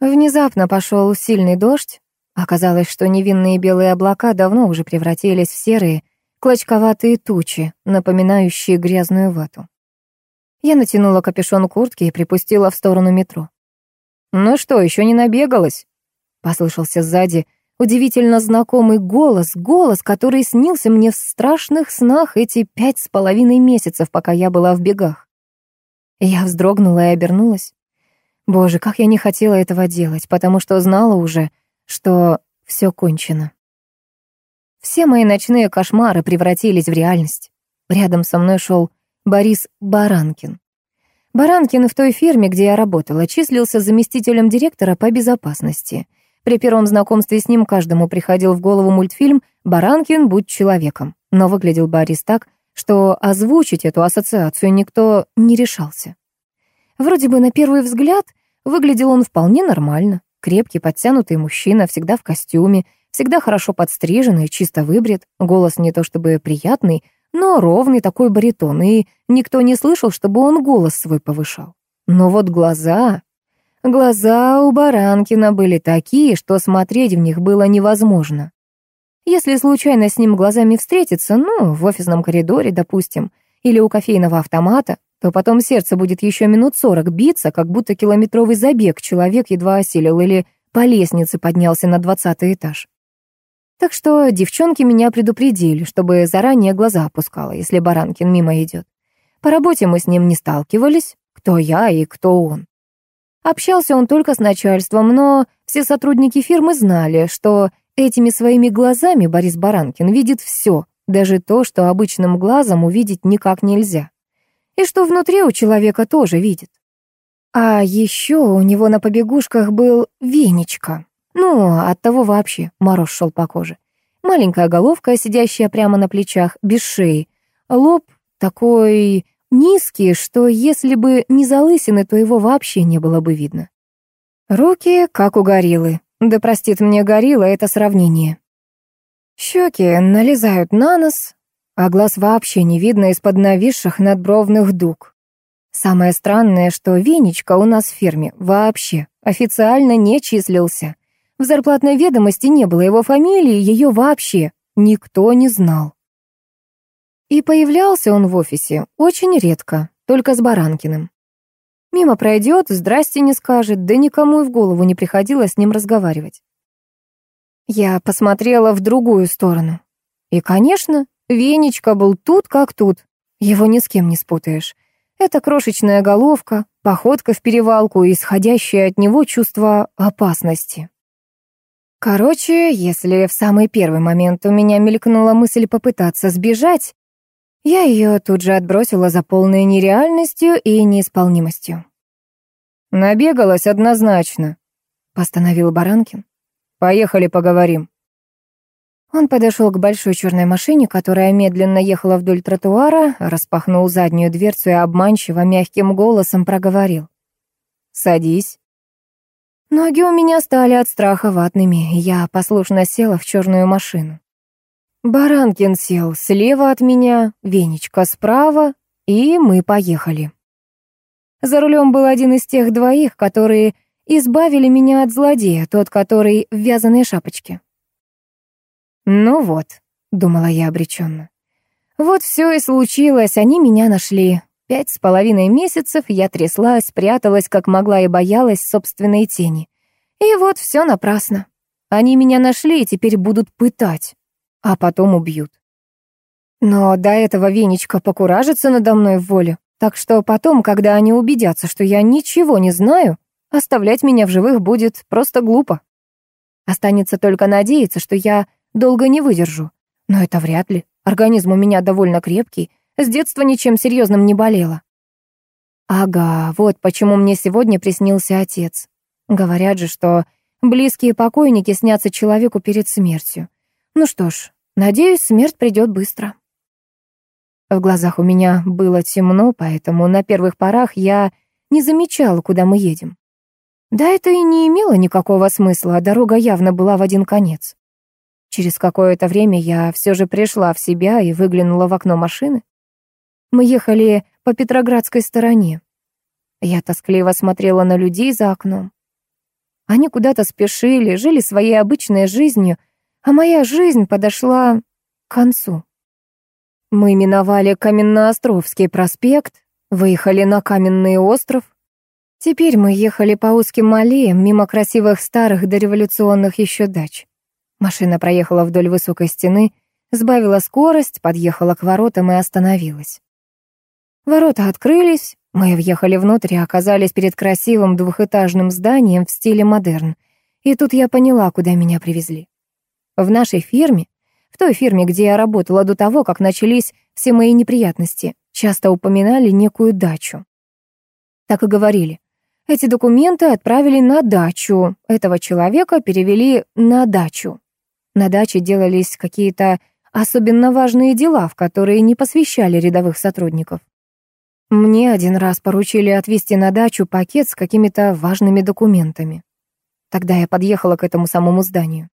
Внезапно пошел сильный дождь. Оказалось, что невинные белые облака давно уже превратились в серые, клочковатые тучи, напоминающие грязную вату. Я натянула капюшон куртки и припустила в сторону метро. «Ну что, еще не набегалась?» — послышался сзади удивительно знакомый голос, голос, который снился мне в страшных снах эти пять с половиной месяцев, пока я была в бегах. Я вздрогнула и обернулась. Боже, как я не хотела этого делать, потому что знала уже, что все кончено. Все мои ночные кошмары превратились в реальность. Рядом со мной шел Борис Баранкин. Баранкин в той фирме, где я работала, числился заместителем директора по безопасности. При первом знакомстве с ним каждому приходил в голову мультфильм «Баранкин, будь человеком». Но выглядел Борис так, что озвучить эту ассоциацию никто не решался. Вроде бы на первый взгляд Выглядел он вполне нормально. Крепкий, подтянутый мужчина, всегда в костюме, всегда хорошо подстриженный, чисто выбрит, голос не то чтобы приятный, но ровный такой баритон, и никто не слышал, чтобы он голос свой повышал. Но вот глаза... Глаза у Баранкина были такие, что смотреть в них было невозможно. Если случайно с ним глазами встретиться, ну, в офисном коридоре, допустим, или у кофейного автомата, то потом сердце будет еще минут сорок биться, как будто километровый забег человек едва осилил или по лестнице поднялся на двадцатый этаж. Так что девчонки меня предупредили, чтобы заранее глаза опускала, если Баранкин мимо идет. По работе мы с ним не сталкивались, кто я и кто он. Общался он только с начальством, но все сотрудники фирмы знали, что этими своими глазами Борис Баранкин видит все, даже то, что обычным глазом увидеть никак нельзя и что внутри у человека тоже видит. А еще у него на побегушках был венечка. Ну, от того вообще мороз шел по коже. Маленькая головка, сидящая прямо на плечах, без шеи. Лоб такой низкий, что если бы не залысины, то его вообще не было бы видно. Руки, как у гориллы. Да простит мне горилла это сравнение. Щеки налезают на нос, а глаз вообще не видно из-под нависших надбровных дуг. Самое странное, что Венечка у нас в фирме вообще официально не числился. В зарплатной ведомости не было его фамилии, ее вообще никто не знал. И появлялся он в офисе очень редко, только с Баранкиным. Мимо пройдет, здрасте не скажет, да никому и в голову не приходилось с ним разговаривать. Я посмотрела в другую сторону. И, конечно, Венечка был тут как тут. Его ни с кем не спутаешь. Это крошечная головка, походка в перевалку и исходящее от него чувство опасности. Короче, если в самый первый момент у меня мелькнула мысль попытаться сбежать, я ее тут же отбросила за полной нереальностью и неисполнимостью. «Набегалась однозначно», — постановил Баранкин. «Поехали поговорим». Он подошел к большой черной машине, которая медленно ехала вдоль тротуара, распахнул заднюю дверцу и обманчиво мягким голосом проговорил. «Садись». Ноги у меня стали от страха ватными, я послушно села в черную машину. Баранкин сел слева от меня, Венечка справа, и мы поехали. За рулем был один из тех двоих, которые избавили меня от злодея, тот, который в вязаной шапочке. «Ну вот», — думала я обреченно. «Вот все и случилось, они меня нашли. Пять с половиной месяцев я тряслась, пряталась как могла и боялась собственной тени. И вот все напрасно. Они меня нашли и теперь будут пытать, а потом убьют. Но до этого Венечка покуражится надо мной в воле, так что потом, когда они убедятся, что я ничего не знаю, оставлять меня в живых будет просто глупо. Останется только надеяться, что я Долго не выдержу. Но это вряд ли. Организм у меня довольно крепкий. С детства ничем серьезным не болело. Ага, вот почему мне сегодня приснился отец. Говорят же, что близкие покойники снятся человеку перед смертью. Ну что ж, надеюсь, смерть придет быстро. В глазах у меня было темно, поэтому на первых порах я не замечала, куда мы едем. Да это и не имело никакого смысла, а дорога явно была в один конец. Через какое-то время я все же пришла в себя и выглянула в окно машины. Мы ехали по Петроградской стороне. Я тоскливо смотрела на людей за окном. Они куда-то спешили, жили своей обычной жизнью, а моя жизнь подошла к концу. Мы миновали Каменноостровский проспект, выехали на Каменный остров. Теперь мы ехали по узким аллеям мимо красивых старых дореволюционных еще дач. Машина проехала вдоль высокой стены, сбавила скорость, подъехала к воротам и остановилась. Ворота открылись, мы въехали внутрь и оказались перед красивым двухэтажным зданием в стиле модерн. И тут я поняла, куда меня привезли. В нашей фирме, в той фирме, где я работала до того, как начались все мои неприятности, часто упоминали некую дачу. Так и говорили. Эти документы отправили на дачу. Этого человека перевели на дачу. На даче делались какие-то особенно важные дела, в которые не посвящали рядовых сотрудников. Мне один раз поручили отвезти на дачу пакет с какими-то важными документами. Тогда я подъехала к этому самому зданию.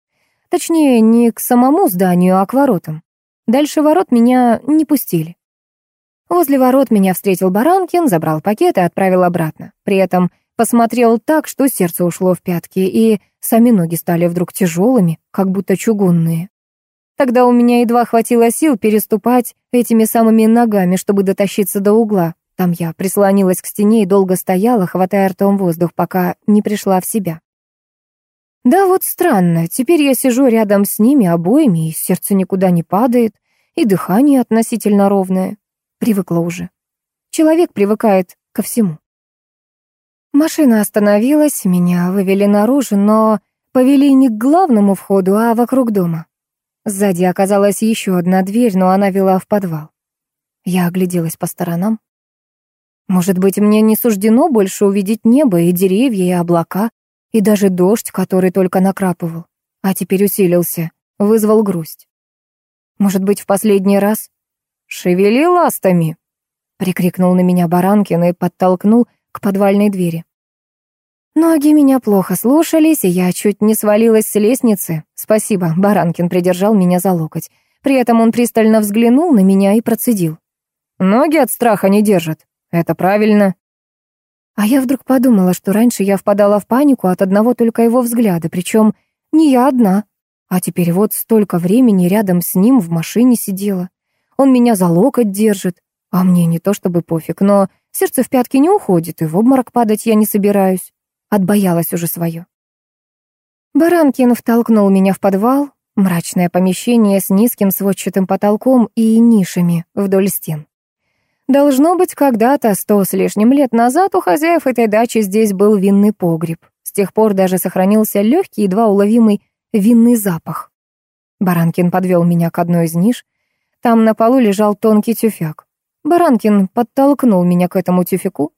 Точнее, не к самому зданию, а к воротам. Дальше ворот меня не пустили. Возле ворот меня встретил Баранкин, забрал пакет и отправил обратно. При этом посмотрел так, что сердце ушло в пятки, и сами ноги стали вдруг тяжелыми, как будто чугунные. Тогда у меня едва хватило сил переступать этими самыми ногами, чтобы дотащиться до угла, там я прислонилась к стене и долго стояла, хватая ртом воздух, пока не пришла в себя. Да вот странно, теперь я сижу рядом с ними обоими, и сердце никуда не падает, и дыхание относительно ровное. Привыкла уже. Человек привыкает ко всему. Машина остановилась, меня вывели наружу, но повели не к главному входу, а вокруг дома. Сзади оказалась еще одна дверь, но она вела в подвал. Я огляделась по сторонам. Может быть, мне не суждено больше увидеть небо и деревья, и облака, и даже дождь, который только накрапывал, а теперь усилился, вызвал грусть. Может быть, в последний раз? «Шевели ластами!» — прикрикнул на меня Баранкин и подтолкнул к подвальной двери. Ноги меня плохо слушались, и я чуть не свалилась с лестницы. Спасибо, Баранкин придержал меня за локоть. При этом он пристально взглянул на меня и процедил. «Ноги от страха не держат. Это правильно. А я вдруг подумала, что раньше я впадала в панику от одного только его взгляда, причем не я одна. А теперь вот столько времени рядом с ним в машине сидела. Он меня за локоть держит, а мне не то чтобы пофиг, но сердце в пятки не уходит, и в обморок падать я не собираюсь. Отбоялась уже свое. Баранкин втолкнул меня в подвал, мрачное помещение с низким сводчатым потолком и нишами вдоль стен. Должно быть, когда-то, сто с лишним лет назад, у хозяев этой дачи здесь был винный погреб. С тех пор даже сохранился легкий, едва уловимый винный запах. Баранкин подвел меня к одной из ниш. Там на полу лежал тонкий тюфяк. Баранкин подтолкнул меня к этому тюфяку.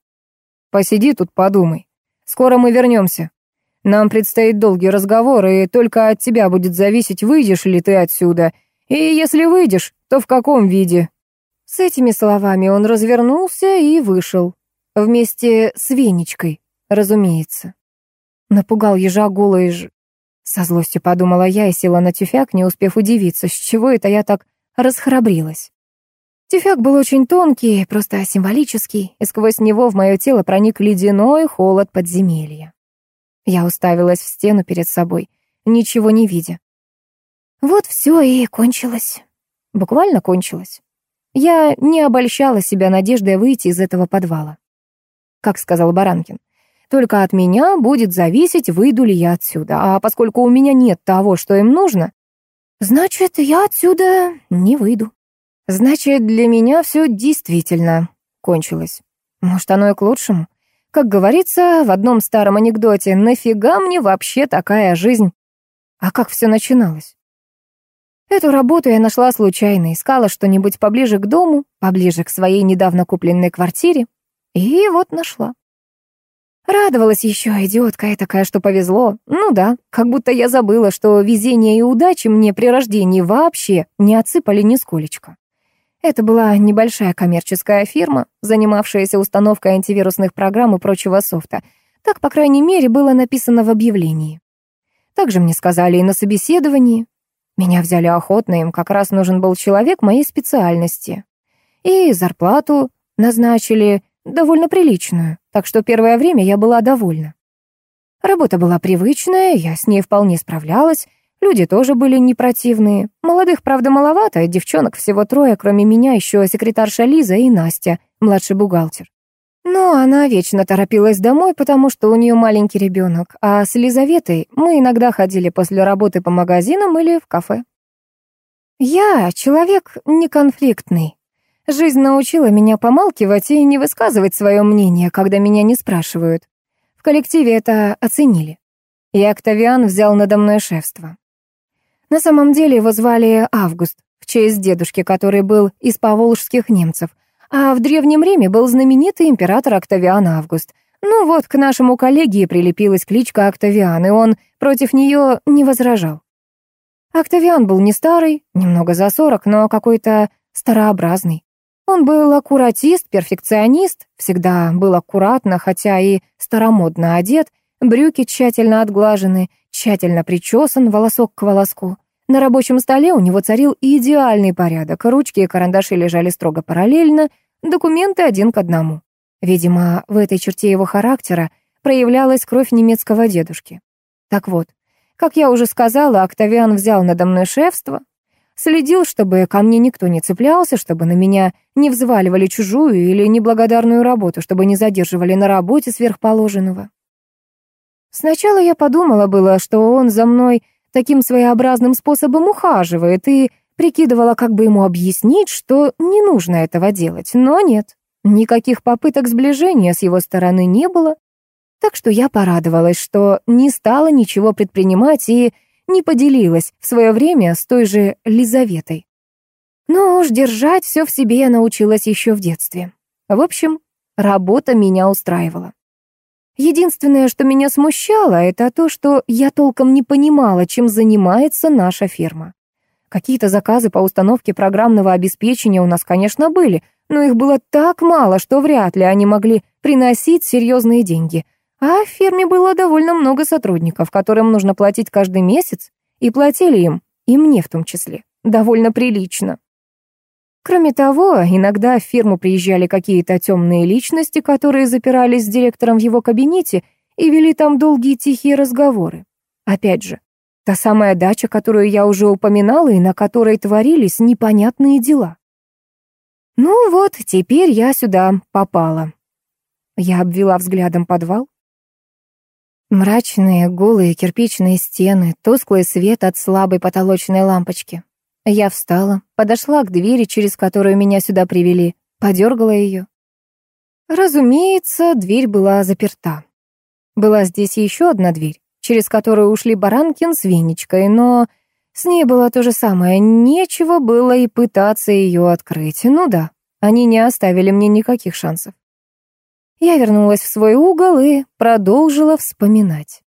«Посиди тут, подумай. Скоро мы вернемся. Нам предстоит долгий разговор, и только от тебя будет зависеть, выйдешь ли ты отсюда. И если выйдешь, то в каком виде, с этими словами он развернулся и вышел. Вместе с Венечкой, разумеется. Напугал ежа голой ж... Со злостью подумала я и села на тюфяк, не успев удивиться, с чего это я так расхрабрилась. Тюфяк был очень тонкий, просто символический, и сквозь него в мое тело проник ледяной холод подземелья. Я уставилась в стену перед собой, ничего не видя. Вот все и кончилось. Буквально кончилось. Я не обольщала себя надеждой выйти из этого подвала. Как сказал Баранкин, только от меня будет зависеть, выйду ли я отсюда. А поскольку у меня нет того, что им нужно, значит, я отсюда не выйду. Значит, для меня все действительно кончилось. Может, оно и к лучшему. Как говорится в одном старом анекдоте, нафига мне вообще такая жизнь? А как все начиналось? Эту работу я нашла случайно, искала что-нибудь поближе к дому, поближе к своей недавно купленной квартире. И вот нашла. Радовалась еще, идиотка такая, что повезло. Ну да, как будто я забыла, что везение и удачи мне при рождении вообще не отсыпали нисколечко. Это была небольшая коммерческая фирма, занимавшаяся установкой антивирусных программ и прочего софта. Так, по крайней мере, было написано в объявлении. Также мне сказали и на собеседовании. Меня взяли охотно, им как раз нужен был человек моей специальности. И зарплату назначили довольно приличную, так что первое время я была довольна. Работа была привычная, я с ней вполне справлялась, люди тоже были не противные. Молодых, правда, маловато, девчонок всего трое, кроме меня, еще секретарша Лиза и Настя, младший бухгалтер. Но она вечно торопилась домой, потому что у нее маленький ребенок, а с Елизаветой мы иногда ходили после работы по магазинам или в кафе. Я человек неконфликтный. Жизнь научила меня помалкивать и не высказывать свое мнение, когда меня не спрашивают. В коллективе это оценили. И Октавиан взял надо мной шефство. На самом деле его звали Август, в честь дедушки, который был из поволжских немцев, а в Древнем Риме был знаменитый император Октавиан Август. Ну вот, к нашему коллеге прилепилась кличка Октавиан, и он против нее не возражал. Октавиан был не старый, немного за сорок, но какой-то старообразный. Он был аккуратист, перфекционист, всегда был аккуратно, хотя и старомодно одет, брюки тщательно отглажены, тщательно причесан, волосок к волоску. На рабочем столе у него царил идеальный порядок, ручки и карандаши лежали строго параллельно, документы один к одному. Видимо, в этой черте его характера проявлялась кровь немецкого дедушки. Так вот, как я уже сказала, Октавиан взял надо мной шефство, следил, чтобы ко мне никто не цеплялся, чтобы на меня не взваливали чужую или неблагодарную работу, чтобы не задерживали на работе сверхположенного. Сначала я подумала было, что он за мной таким своеобразным способом ухаживает и прикидывала, как бы ему объяснить, что не нужно этого делать, но нет. Никаких попыток сближения с его стороны не было, так что я порадовалась, что не стала ничего предпринимать и не поделилась в свое время с той же Лизаветой. Но уж держать все в себе я научилась еще в детстве. В общем, работа меня устраивала. Единственное, что меня смущало, это то, что я толком не понимала, чем занимается наша фирма. Какие-то заказы по установке программного обеспечения у нас, конечно, были, но их было так мало, что вряд ли они могли приносить серьезные деньги. А в фирме было довольно много сотрудников, которым нужно платить каждый месяц, и платили им, и мне в том числе, довольно прилично. Кроме того, иногда в фирму приезжали какие-то темные личности, которые запирались с директором в его кабинете и вели там долгие тихие разговоры. Опять же, та самая дача, которую я уже упоминала и на которой творились непонятные дела. Ну вот, теперь я сюда попала. Я обвела взглядом подвал. Мрачные, голые кирпичные стены, тусклый свет от слабой потолочной лампочки. Я встала, подошла к двери, через которую меня сюда привели, подергала ее. Разумеется, дверь была заперта. Была здесь еще одна дверь, через которую ушли Баранкин с Венечкой, но с ней было то же самое, нечего было и пытаться ее открыть. Ну да, они не оставили мне никаких шансов. Я вернулась в свой угол и продолжила вспоминать.